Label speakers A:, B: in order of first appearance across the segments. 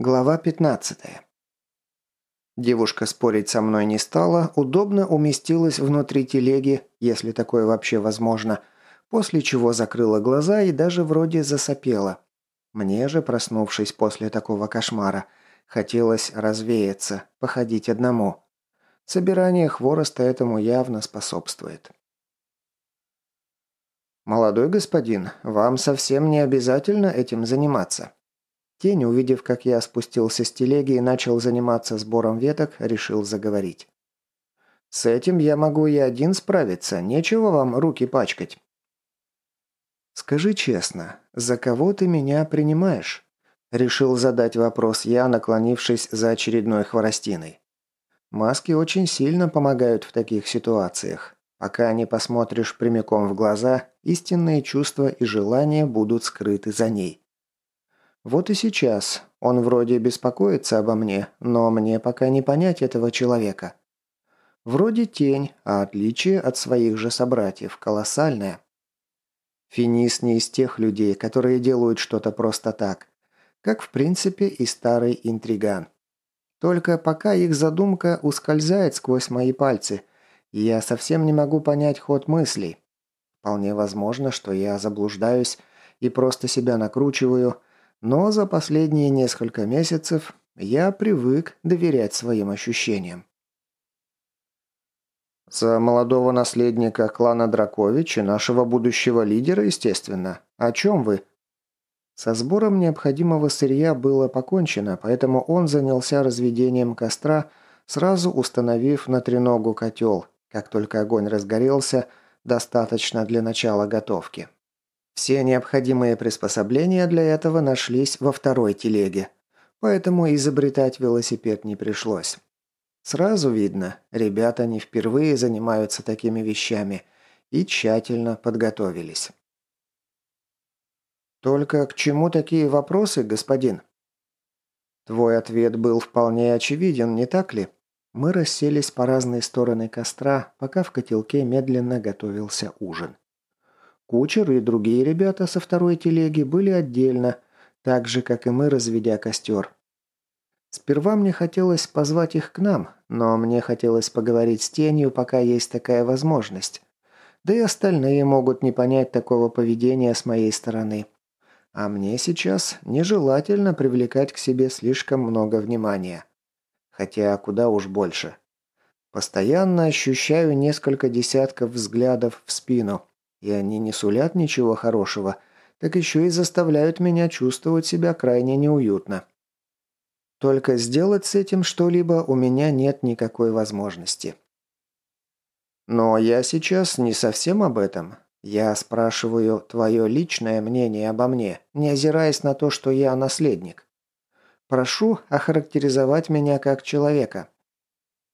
A: Глава 15. Девушка спорить со мной не стала, удобно уместилась внутри телеги, если такое вообще возможно, после чего закрыла глаза и даже вроде засопела. Мне же, проснувшись после такого кошмара, хотелось развеяться, походить одному. Собирание хвороста этому явно способствует. «Молодой господин, вам совсем не обязательно этим заниматься», Тень, увидев, как я спустился с телеги и начал заниматься сбором веток, решил заговорить. «С этим я могу и один справиться, нечего вам руки пачкать». «Скажи честно, за кого ты меня принимаешь?» Решил задать вопрос я, наклонившись за очередной хворостиной. Маски очень сильно помогают в таких ситуациях. Пока не посмотришь прямиком в глаза, истинные чувства и желания будут скрыты за ней. Вот и сейчас. Он вроде беспокоится обо мне, но мне пока не понять этого человека. Вроде тень, а отличие от своих же собратьев колоссальное. Финис не из тех людей, которые делают что-то просто так. Как, в принципе, и старый интриган. Только пока их задумка ускользает сквозь мои пальцы, я совсем не могу понять ход мыслей. Вполне возможно, что я заблуждаюсь и просто себя накручиваю – но за последние несколько месяцев я привык доверять своим ощущениям. За молодого наследника клана Дракович и нашего будущего лидера, естественно. О чем вы? Со сбором необходимого сырья было покончено, поэтому он занялся разведением костра, сразу установив на треногу котел. Как только огонь разгорелся, достаточно для начала готовки. Все необходимые приспособления для этого нашлись во второй телеге, поэтому изобретать велосипед не пришлось. Сразу видно, ребята не впервые занимаются такими вещами и тщательно подготовились. «Только к чему такие вопросы, господин?» Твой ответ был вполне очевиден, не так ли? Мы расселись по разные стороны костра, пока в котелке медленно готовился ужин. Кучер и другие ребята со второй телеги были отдельно, так же, как и мы, разведя костер. Сперва мне хотелось позвать их к нам, но мне хотелось поговорить с тенью, пока есть такая возможность. Да и остальные могут не понять такого поведения с моей стороны. А мне сейчас нежелательно привлекать к себе слишком много внимания. Хотя куда уж больше. Постоянно ощущаю несколько десятков взглядов в спину, и они не сулят ничего хорошего, так еще и заставляют меня чувствовать себя крайне неуютно. Только сделать с этим что-либо у меня нет никакой возможности. Но я сейчас не совсем об этом. Я спрашиваю твое личное мнение обо мне, не озираясь на то, что я наследник. Прошу охарактеризовать меня как человека.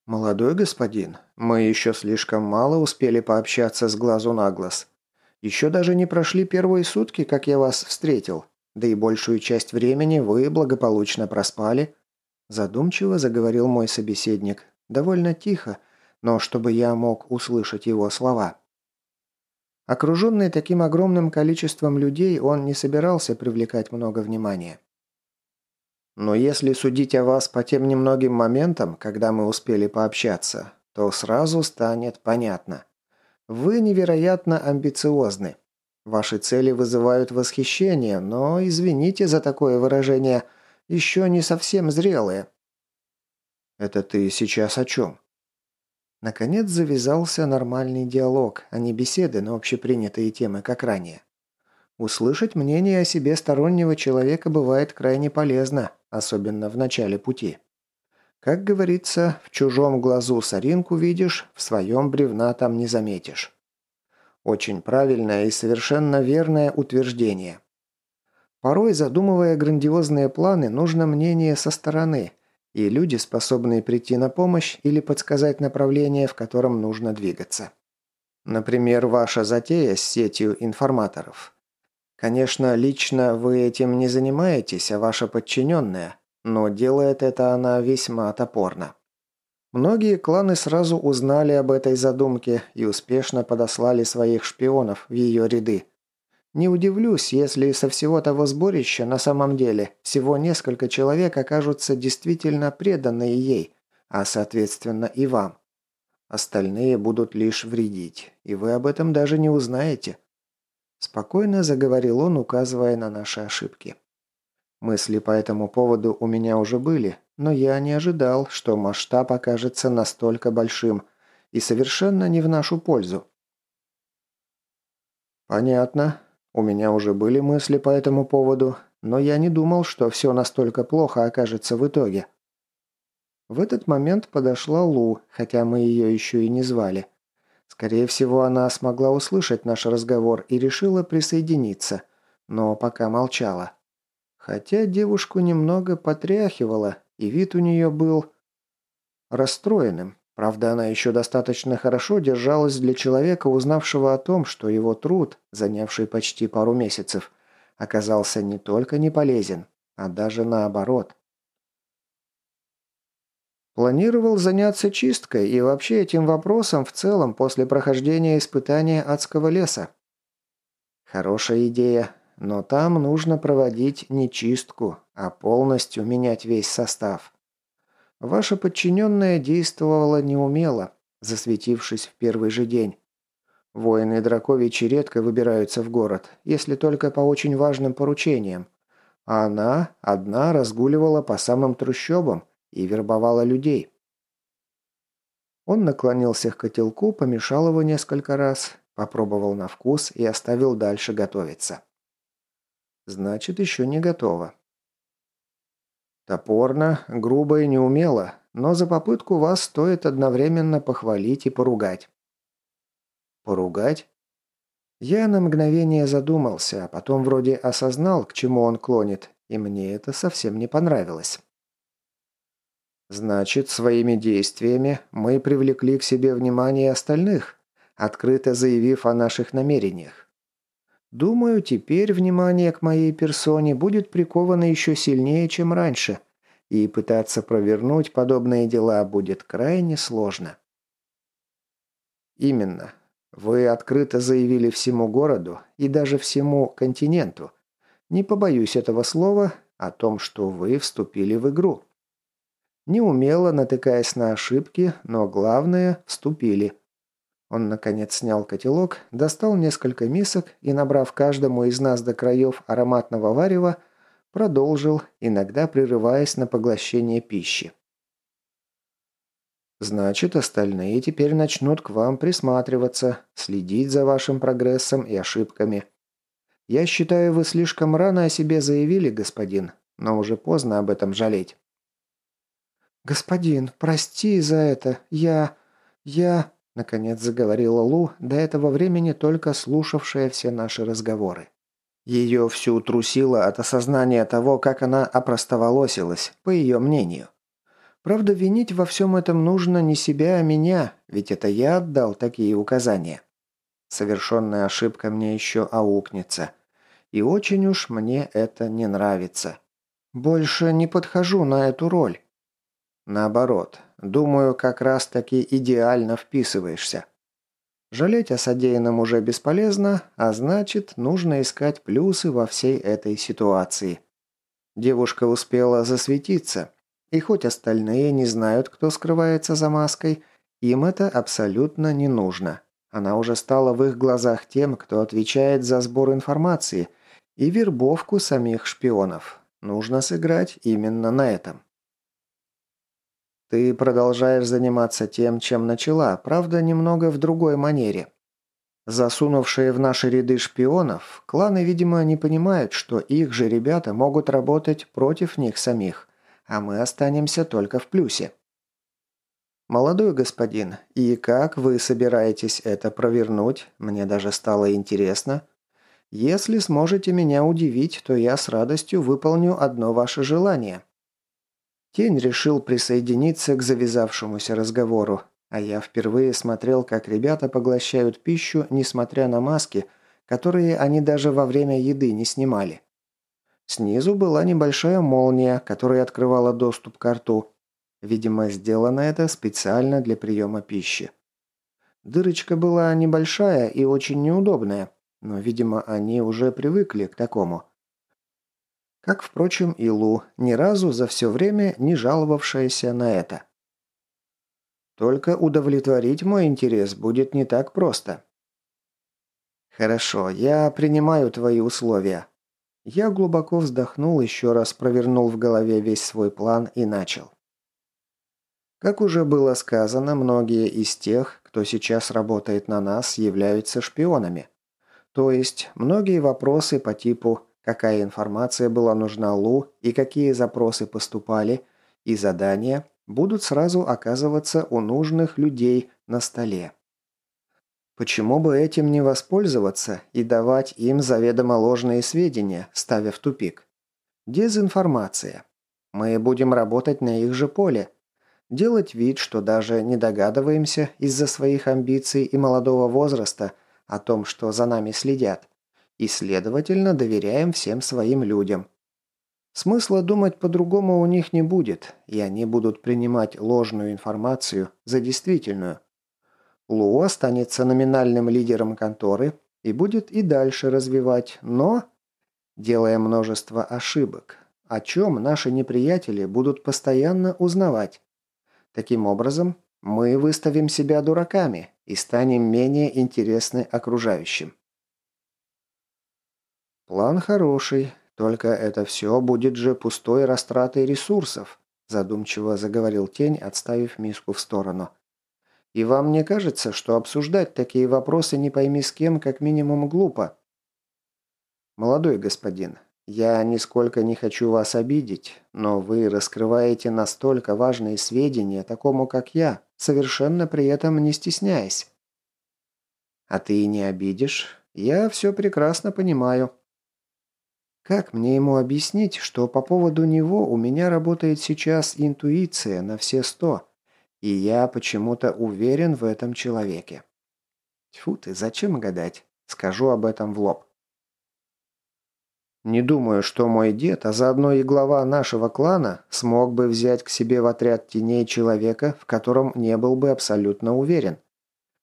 A: Молодой господин, мы еще слишком мало успели пообщаться с глазу на глаз. Еще даже не прошли первые сутки, как я вас встретил. Да и большую часть времени вы благополучно проспали». Задумчиво заговорил мой собеседник. Довольно тихо, но чтобы я мог услышать его слова. Окруженный таким огромным количеством людей, он не собирался привлекать много внимания. Но если судить о вас по тем немногим моментам, когда мы успели пообщаться, то сразу станет понятно. Вы невероятно амбициозны. Ваши цели вызывают восхищение, но, извините за такое выражение, еще не совсем зрелые. Это ты сейчас о чем? Наконец завязался нормальный диалог, а не беседы на общепринятые темы, как ранее. Услышать мнение о себе стороннего человека бывает крайне полезно, особенно в начале пути. Как говорится, в чужом глазу соринку видишь, в своем бревна там не заметишь. Очень правильное и совершенно верное утверждение. Порой, задумывая грандиозные планы, нужно мнение со стороны, и люди, способные прийти на помощь или подсказать направление, в котором нужно двигаться. Например, ваша затея с сетью информаторов. Конечно, лично вы этим не занимаетесь, а ваша подчиненная – но делает это она весьма топорно. Многие кланы сразу узнали об этой задумке и успешно подослали своих шпионов в ее ряды. Не удивлюсь, если со всего того сборища на самом деле всего несколько человек окажутся действительно преданные ей, а соответственно и вам. Остальные будут лишь вредить, и вы об этом даже не узнаете. Спокойно заговорил он, указывая на наши ошибки. Мысли по этому поводу у меня уже были, но я не ожидал, что масштаб окажется настолько большим и совершенно не в нашу пользу. «Понятно. У меня уже были мысли по этому поводу, но я не думал, что все настолько плохо окажется в итоге». В этот момент подошла Лу, хотя мы ее еще и не звали. Скорее всего, она смогла услышать наш разговор и решила присоединиться, но пока молчала. Хотя девушку немного потряхивала, и вид у нее был расстроенным. Правда, она еще достаточно хорошо держалась для человека, узнавшего о том, что его труд, занявший почти пару месяцев, оказался не только не полезен, а даже наоборот. Планировал заняться чисткой и вообще этим вопросом в целом после прохождения испытания адского леса. Хорошая идея, но там нужно проводить не чистку, а полностью менять весь состав. Ваша подчиненная действовала неумело, засветившись в первый же день. Воины Драковичи редко выбираются в город, если только по очень важным поручениям. А она одна разгуливала по самым трущобам и вербовала людей. Он наклонился к котелку, помешал его несколько раз, попробовал на вкус и оставил дальше готовиться. Значит, еще не готово. Топорно, грубо и неумело, но за попытку вас стоит одновременно похвалить и поругать. Поругать? Я на мгновение задумался, а потом вроде осознал, к чему он клонит, и мне это совсем не понравилось. Значит, своими действиями мы привлекли к себе внимание остальных, открыто заявив о наших намерениях. Думаю, теперь внимание к моей персоне будет приковано еще сильнее, чем раньше, и пытаться провернуть подобные дела будет крайне сложно. Именно. Вы открыто заявили всему городу и даже всему континенту, не побоюсь этого слова, о том, что вы вступили в игру. Неумело натыкаясь на ошибки, но главное – вступили – он, наконец, снял котелок, достал несколько мисок и, набрав каждому из нас до краев ароматного варева, продолжил, иногда прерываясь на поглощение пищи. «Значит, остальные теперь начнут к вам присматриваться, следить за вашим прогрессом и ошибками. Я считаю, вы слишком рано о себе заявили, господин, но уже поздно об этом жалеть». «Господин, прости за это. Я... я...» Наконец заговорила Лу, до этого времени только слушавшая все наши разговоры. Ее всю трусило от осознания того, как она опростоволосилась, по ее мнению. Правда, винить во всем этом нужно не себя, а меня, ведь это я отдал такие указания. Совершенная ошибка мне еще аукнется. И очень уж мне это не нравится. Больше не подхожу на эту роль. Наоборот, думаю, как раз таки идеально вписываешься. Жалеть о содеянном уже бесполезно, а значит, нужно искать плюсы во всей этой ситуации. Девушка успела засветиться, и хоть остальные не знают, кто скрывается за маской, им это абсолютно не нужно. Она уже стала в их глазах тем, кто отвечает за сбор информации и вербовку самих шпионов. Нужно сыграть именно на этом. Ты продолжаешь заниматься тем, чем начала, правда, немного в другой манере. Засунувшие в наши ряды шпионов, кланы, видимо, не понимают, что их же ребята могут работать против них самих, а мы останемся только в плюсе. «Молодой господин, и как вы собираетесь это провернуть? Мне даже стало интересно. Если сможете меня удивить, то я с радостью выполню одно ваше желание». Тень решил присоединиться к завязавшемуся разговору, а я впервые смотрел, как ребята поглощают пищу, несмотря на маски, которые они даже во время еды не снимали. Снизу была небольшая молния, которая открывала доступ к рту. Видимо, сделано это специально для приема пищи. Дырочка была небольшая и очень неудобная, но, видимо, они уже привыкли к такому. Как, впрочем, и Лу, ни разу за все время не жаловавшаяся на это. Только удовлетворить мой интерес будет не так просто. Хорошо, я принимаю твои условия. Я глубоко вздохнул, еще раз провернул в голове весь свой план и начал. Как уже было сказано, многие из тех, кто сейчас работает на нас, являются шпионами. То есть, многие вопросы по типу «какая информация была нужна Лу» и какие запросы поступали, и задания будут сразу оказываться у нужных людей на столе. Почему бы этим не воспользоваться и давать им заведомо ложные сведения, ставя в тупик? Дезинформация. Мы будем работать на их же поле. Делать вид, что даже не догадываемся из-за своих амбиций и молодого возраста о том, что за нами следят. И, следовательно, доверяем всем своим людям. Смысла думать по-другому у них не будет, и они будут принимать ложную информацию за действительную. Лу останется номинальным лидером конторы и будет и дальше развивать, но делая множество ошибок, о чем наши неприятели будут постоянно узнавать. Таким образом, мы выставим себя дураками и станем менее интересны окружающим. План хороший, только это все будет же пустой растратой ресурсов, задумчиво заговорил тень, отставив миску в сторону. И вам не кажется, что обсуждать такие вопросы не пойми с кем, как минимум глупо? Молодой господин, я нисколько не хочу вас обидеть, но вы раскрываете настолько важные сведения такому, как я, совершенно при этом не стесняясь. А ты не обидишь? Я все прекрасно понимаю. Как мне ему объяснить, что по поводу него у меня работает сейчас интуиция на все сто, и я почему-то уверен в этом человеке. Тьфу ты, зачем гадать? Скажу об этом в лоб. Не думаю, что мой дед, а заодно и глава нашего клана, смог бы взять к себе в отряд теней человека, в котором не был бы абсолютно уверен.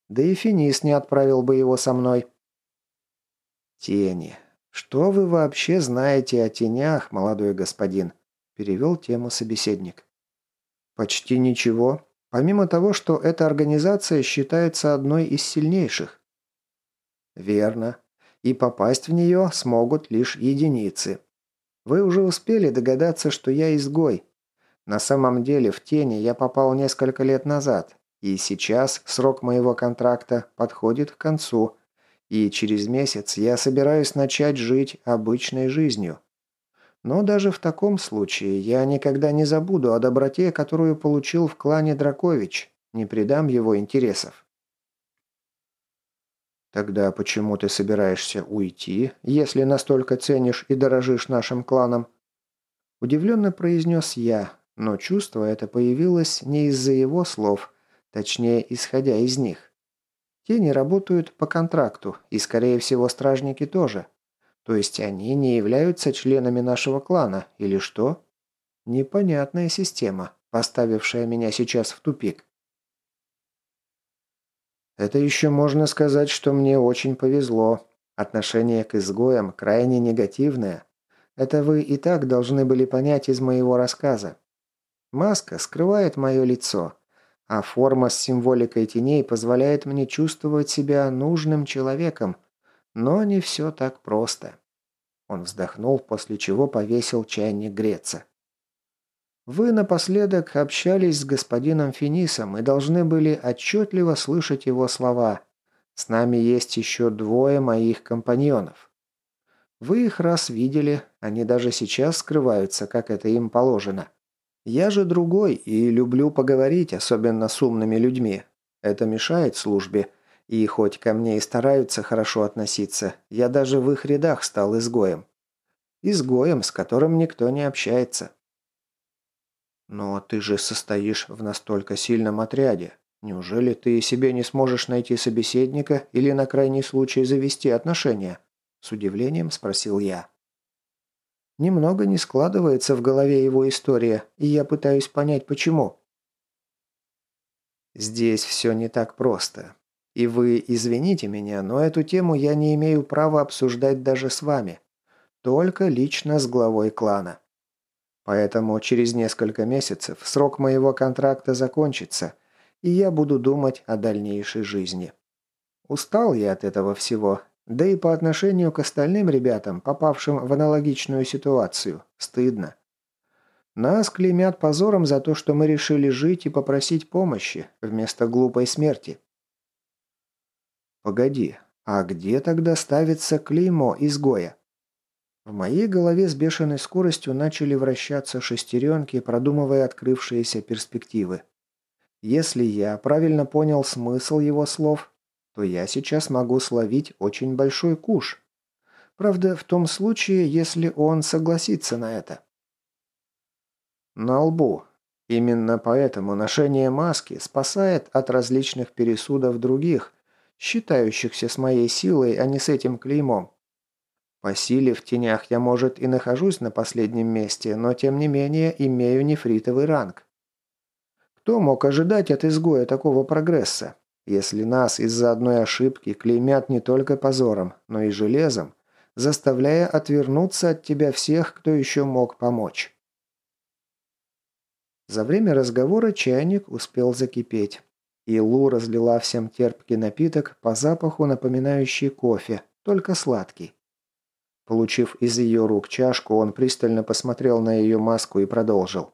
A: Да и Финис не отправил бы его со мной. «Тени. Что вы вообще знаете о тенях, молодой господин?» – перевел тему собеседник. «Почти ничего. Помимо того, что эта организация считается одной из сильнейших. Верно. И попасть в нее смогут лишь единицы. Вы уже успели догадаться, что я изгой. На самом деле в тени я попал несколько лет назад, и сейчас срок моего контракта подходит к концу, и через месяц я собираюсь начать жить обычной жизнью. Но даже в таком случае я никогда не забуду о доброте, которую получил в клане Дракович, не предам его интересов. Тогда почему ты собираешься уйти, если настолько ценишь и дорожишь нашим кланом? Удивленно произнес я, но чувство это появилось не из-за его слов, точнее, исходя из них. Тени работают по контракту, и, скорее всего, стражники тоже. То есть они не являются членами нашего клана, или что? Непонятная система, поставившая меня сейчас в тупик. Это еще можно сказать, что мне очень повезло. Отношение к изгоям крайне негативное. Это вы и так должны были понять из моего рассказа. Маска скрывает мое лицо, а форма с символикой теней позволяет мне чувствовать себя нужным человеком – но не все так просто. Он вздохнул, после чего повесил чайник греться. Вы напоследок общались с господином Финисом и должны были отчетливо слышать его слова. С нами есть еще двое моих компаньонов. Вы их раз видели, они даже сейчас скрываются, как это им положено. Я же другой и люблю поговорить, особенно с умными людьми. Это мешает службе, и хоть ко мне и стараются хорошо относиться, я даже в их рядах стал изгоем. Изгоем, с которым никто не общается. Но ты же состоишь в настолько сильном отряде. Неужели ты себе не сможешь найти собеседника или на крайний случай завести отношения? С удивлением спросил я. Немного не складывается в голове его история, и я пытаюсь понять, почему. Здесь все не так просто. И вы извините меня, но эту тему я не имею права обсуждать даже с вами. Только лично с главой клана. Поэтому через несколько месяцев срок моего контракта закончится, и я буду думать о дальнейшей жизни. Устал я от этого всего, да и по отношению к остальным ребятам, попавшим в аналогичную ситуацию, стыдно. Нас клеймят позором за то, что мы решили жить и попросить помощи, вместо глупой смерти. Погоди, а где тогда ставится клеймо изгоя? В моей голове с бешеной скоростью начали вращаться шестеренки, продумывая открывшиеся перспективы. Если я правильно понял смысл его слов, то я сейчас могу словить очень большой куш. Правда, в том случае, если он согласится на это. На лбу. Именно поэтому ношение маски спасает от различных пересудов других, считающихся с моей силой, а не с этим клеймом. По силе в тенях я, может, и нахожусь на последнем месте, но тем не менее имею нефритовый ранг. Кто мог ожидать от изгоя такого прогресса, если нас из-за одной ошибки клеймят не только позором, но и железом, заставляя отвернуться от тебя всех, кто еще мог помочь? За время разговора чайник успел закипеть. И Лу разлила всем терпкий напиток по запаху, напоминающий кофе, только сладкий. Получив из ее рук чашку, он пристально посмотрел на ее маску и продолжил.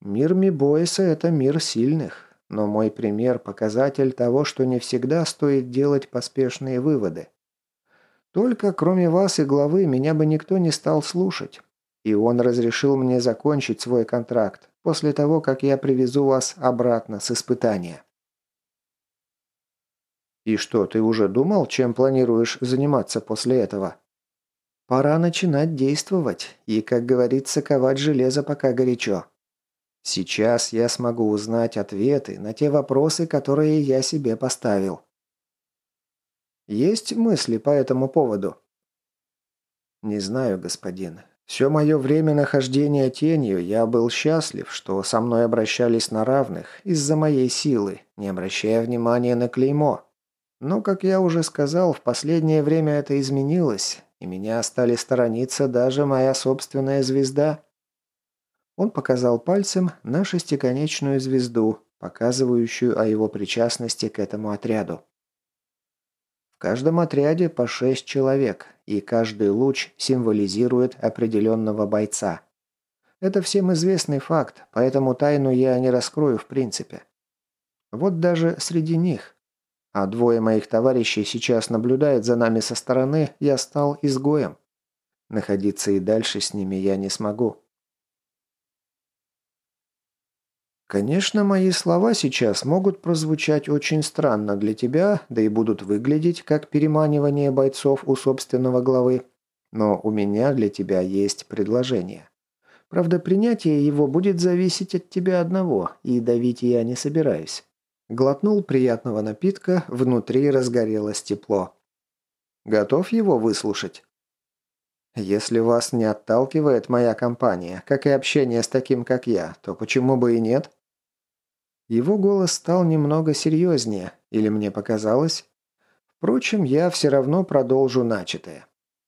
A: «Мир Мибоиса – это мир сильных, но мой пример – показатель того, что не всегда стоит делать поспешные выводы. Только кроме вас и главы меня бы никто не стал слушать, и он разрешил мне закончить свой контракт после того, как я привезу вас обратно с испытания. И что, ты уже думал, чем планируешь заниматься после этого? Пора начинать действовать и, как говорится, ковать железо пока горячо. Сейчас я смогу узнать ответы на те вопросы, которые я себе поставил. Есть мысли по этому поводу? Не знаю, господин. Все мое время нахождения тенью я был счастлив, что со мной обращались на равных из-за моей силы, не обращая внимания на клеймо. Но, как я уже сказал, в последнее время это изменилось, и меня стали сторониться даже моя собственная звезда. Он показал пальцем на шестиконечную звезду, показывающую о его причастности к этому отряду каждом отряде по шесть человек, и каждый луч символизирует определенного бойца. Это всем известный факт, поэтому тайну я не раскрою в принципе. Вот даже среди них. А двое моих товарищей сейчас наблюдают за нами со стороны, я стал изгоем. Находиться и дальше с ними я не смогу. Конечно, мои слова сейчас могут прозвучать очень странно для тебя, да и будут выглядеть как переманивание бойцов у собственного главы. Но у меня для тебя есть предложение. Правда, принятие его будет зависеть от тебя одного, и давить я не собираюсь. Глотнул приятного напитка, внутри разгорелось тепло. Готов его выслушать? Если вас не отталкивает моя компания, как и общение с таким, как я, то почему бы и нет? Его голос стал немного серьезнее, или мне показалось? Впрочем, я все равно продолжу начатое.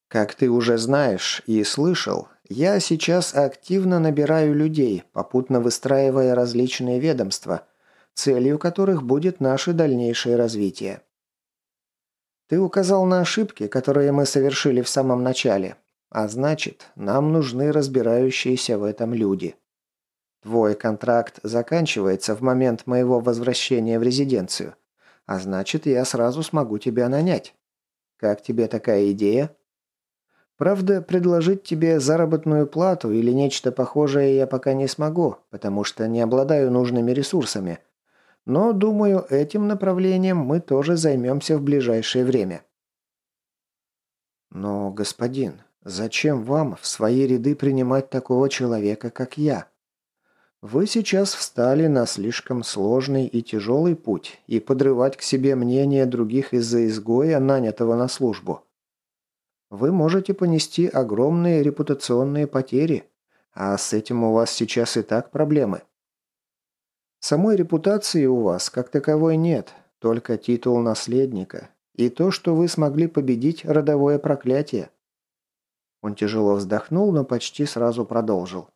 A: Как ты уже знаешь и слышал, я сейчас активно набираю людей, попутно выстраивая различные ведомства, целью которых будет наше дальнейшее развитие. Ты указал на ошибки, которые мы совершили в самом начале, а значит, нам нужны разбирающиеся в этом люди. Твой контракт заканчивается в момент моего возвращения в резиденцию, а значит, я сразу смогу тебя нанять. Как тебе такая идея? Правда, предложить тебе заработную плату или нечто похожее я пока не смогу, потому что не обладаю нужными ресурсами. Но, думаю, этим направлением мы тоже займемся в ближайшее время. Но, господин, зачем вам в свои ряды принимать такого человека, как я? Вы сейчас встали на слишком сложный и тяжелый путь, и подрывать к себе мнение других из-за изгоя, нанятого на службу. Вы можете понести огромные репутационные потери, а с этим у вас сейчас и так проблемы. Самой репутации у вас как таковой нет, только титул наследника и то, что вы смогли победить родовое проклятие». Он тяжело вздохнул, но почти сразу продолжил.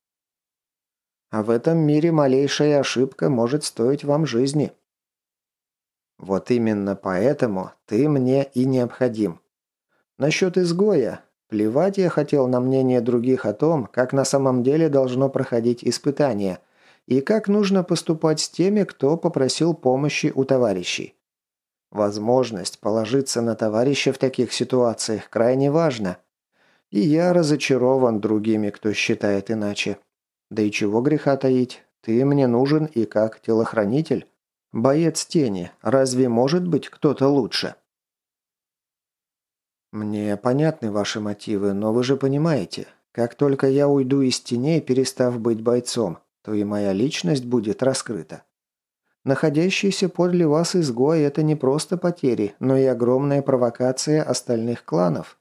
A: «А в этом мире малейшая ошибка может стоить вам жизни». «Вот именно поэтому ты мне и необходим. Насчет изгоя. Плевать я хотел на мнение других о том, как на самом деле должно проходить испытание, и как нужно поступать с теми, кто попросил помощи у товарищей. Возможность положиться на товарища в таких ситуациях крайне важна. И я разочарован другими, кто считает иначе. Да и чего греха таить, ты мне нужен и как телохранитель. Боец тени, разве может быть кто-то лучше? Мне понятны ваши мотивы, но вы же понимаете, как только я уйду из теней, перестав быть бойцом, то и моя личность будет раскрыта. Находящийся подле вас изгой – это не просто потери, но и огромная провокация остальных кланов.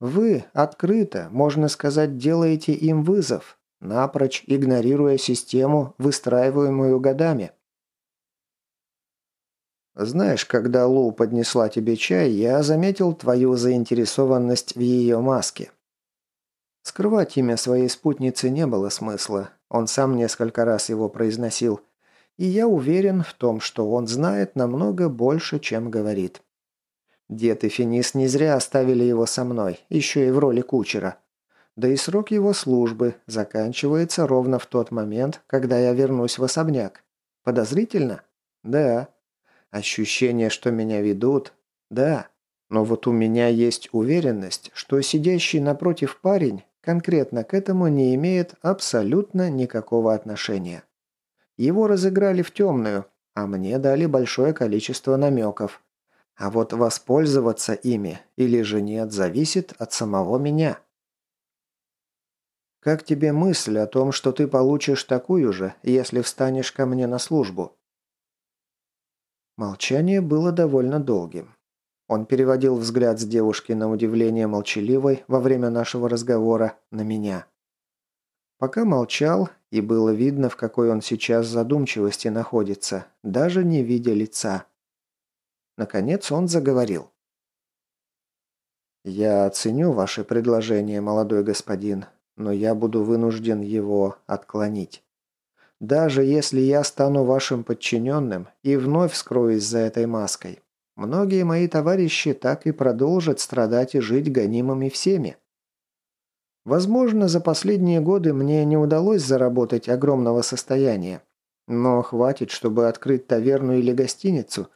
A: Вы открыто, можно сказать, делаете им вызов, напрочь игнорируя систему, выстраиваемую годами. Знаешь, когда Лу поднесла тебе чай, я заметил твою заинтересованность в ее маске. Скрывать имя своей спутницы не было смысла. Он сам несколько раз его произносил – и я уверен в том, что он знает намного больше, чем говорит. Дед и Финис не зря оставили его со мной, еще и в роли кучера. Да и срок его службы заканчивается ровно в тот момент, когда я вернусь в особняк. Подозрительно? Да. Ощущение, что меня ведут? Да. Но вот у меня есть уверенность, что сидящий напротив парень конкретно к этому не имеет абсолютно никакого отношения. Его разыграли в темную, а мне дали большое количество намеков. А вот воспользоваться ими или же нет, зависит от самого меня. Как тебе мысль о том, что ты получишь такую же, если встанешь ко мне на службу? Молчание было довольно долгим. Он переводил взгляд с девушки на удивление молчаливой во время нашего разговора на меня. Пока молчал, и было видно, в какой он сейчас задумчивости находится, даже не видя лица. Наконец он заговорил. «Я оценю ваше предложение, молодой господин, но я буду вынужден его отклонить. Даже если я стану вашим подчиненным и вновь скроюсь за этой маской, многие мои товарищи так и продолжат страдать и жить гонимыми всеми. Возможно, за последние годы мне не удалось заработать огромного состояния, но хватит, чтобы открыть таверну или гостиницу,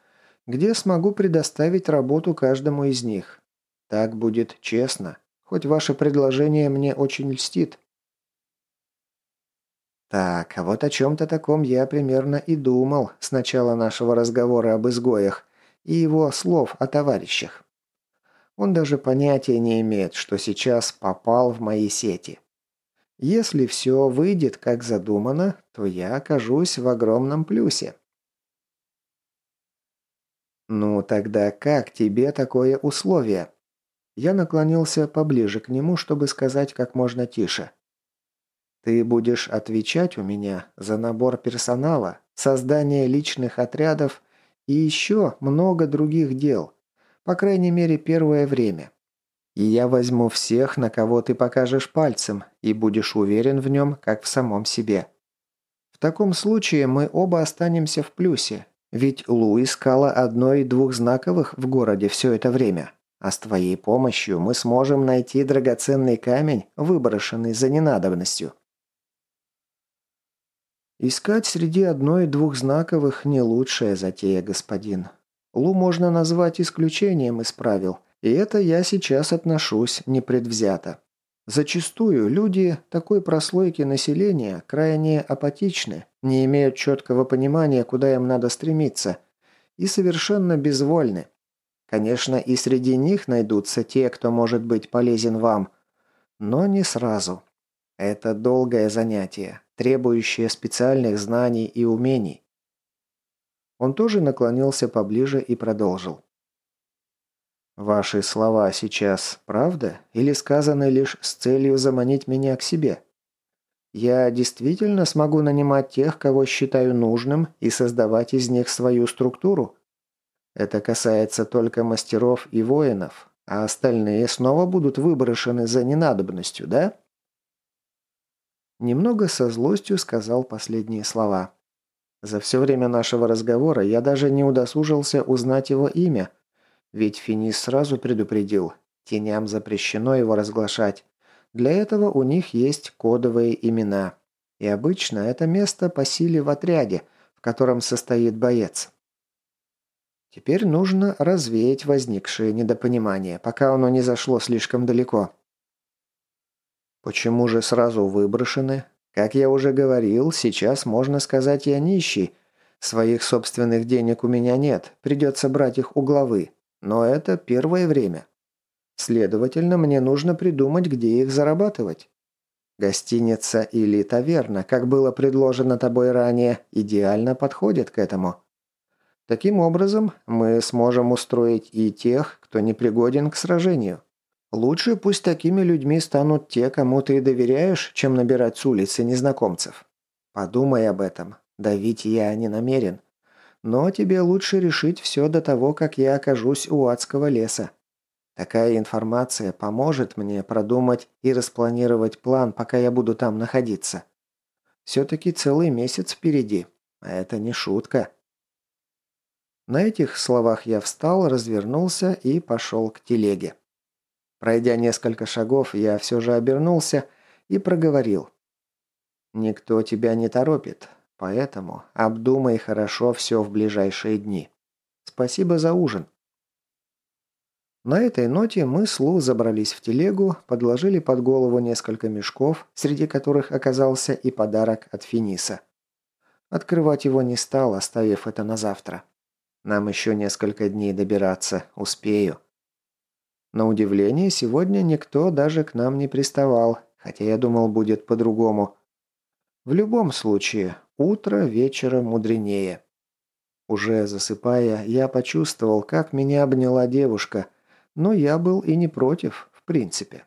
A: где смогу предоставить работу каждому из них. Так будет честно, хоть ваше предложение мне очень льстит. Так, а вот о чем-то таком я примерно и думал с начала нашего разговора об изгоях и его слов о товарищах. Он даже понятия не имеет, что сейчас попал в мои сети. Если все выйдет как задумано, то я окажусь в огромном плюсе. «Ну тогда как тебе такое условие?» Я наклонился поближе к нему, чтобы сказать как можно тише. «Ты будешь отвечать у меня за набор персонала, создание личных отрядов и еще много других дел. По крайней мере, первое время. И я возьму всех, на кого ты покажешь пальцем, и будешь уверен в нем, как в самом себе. В таком случае мы оба останемся в плюсе, ведь Лу искала одной двухзнаковых в городе все это время. А с твоей помощью мы сможем найти драгоценный камень, выброшенный за ненадобностью. Искать среди одной двухзнаковых не лучшая затея, господин. Лу можно назвать исключением из правил, и это я сейчас отношусь непредвзято. Зачастую люди такой прослойки населения крайне апатичны, не имеют четкого понимания, куда им надо стремиться, и совершенно безвольны. Конечно, и среди них найдутся те, кто может быть полезен вам, но не сразу. Это долгое занятие, требующее специальных знаний и умений. Он тоже наклонился поближе и продолжил. «Ваши слова сейчас правда или сказаны лишь с целью заманить меня к себе? Я действительно смогу нанимать тех, кого считаю нужным, и создавать из них свою структуру? Это касается только мастеров и воинов, а остальные снова будут выброшены за ненадобностью, да?» Немного со злостью сказал последние слова. За все время нашего разговора я даже не удосужился узнать его имя, ведь Финис сразу предупредил, теням запрещено его разглашать. Для этого у них есть кодовые имена. И обычно это место по силе в отряде, в котором состоит боец. Теперь нужно развеять возникшее недопонимание, пока оно не зашло слишком далеко. Почему же сразу выброшены? Как я уже говорил, сейчас можно сказать я нищий. Своих собственных денег у меня нет, придется брать их у главы. Но это первое время. Следовательно, мне нужно придумать, где их зарабатывать. Гостиница или таверна, как было предложено тобой ранее, идеально подходит к этому. Таким образом, мы сможем устроить и тех, кто не пригоден к сражению. Лучше пусть такими людьми станут те, кому ты доверяешь, чем набирать с улицы незнакомцев. Подумай об этом. Давить я не намерен. Но тебе лучше решить все до того, как я окажусь у адского леса. Такая информация поможет мне продумать и распланировать план, пока я буду там находиться. Все-таки целый месяц впереди. А это не шутка. На этих словах я встал, развернулся и пошел к телеге. Пройдя несколько шагов, я все же обернулся и проговорил. «Никто тебя не торопит, поэтому обдумай хорошо все в ближайшие дни. Спасибо за ужин». На этой ноте мы с Лу забрались в телегу, подложили под голову несколько мешков, среди которых оказался и подарок от Финиса. Открывать его не стал, оставив это на завтра. Нам еще несколько дней добираться, успею. На удивление, сегодня никто даже к нам не приставал, хотя я думал, будет по-другому. В любом случае, утро вечера мудренее. Уже засыпая, я почувствовал, как меня обняла девушка, но я был и не против, в принципе.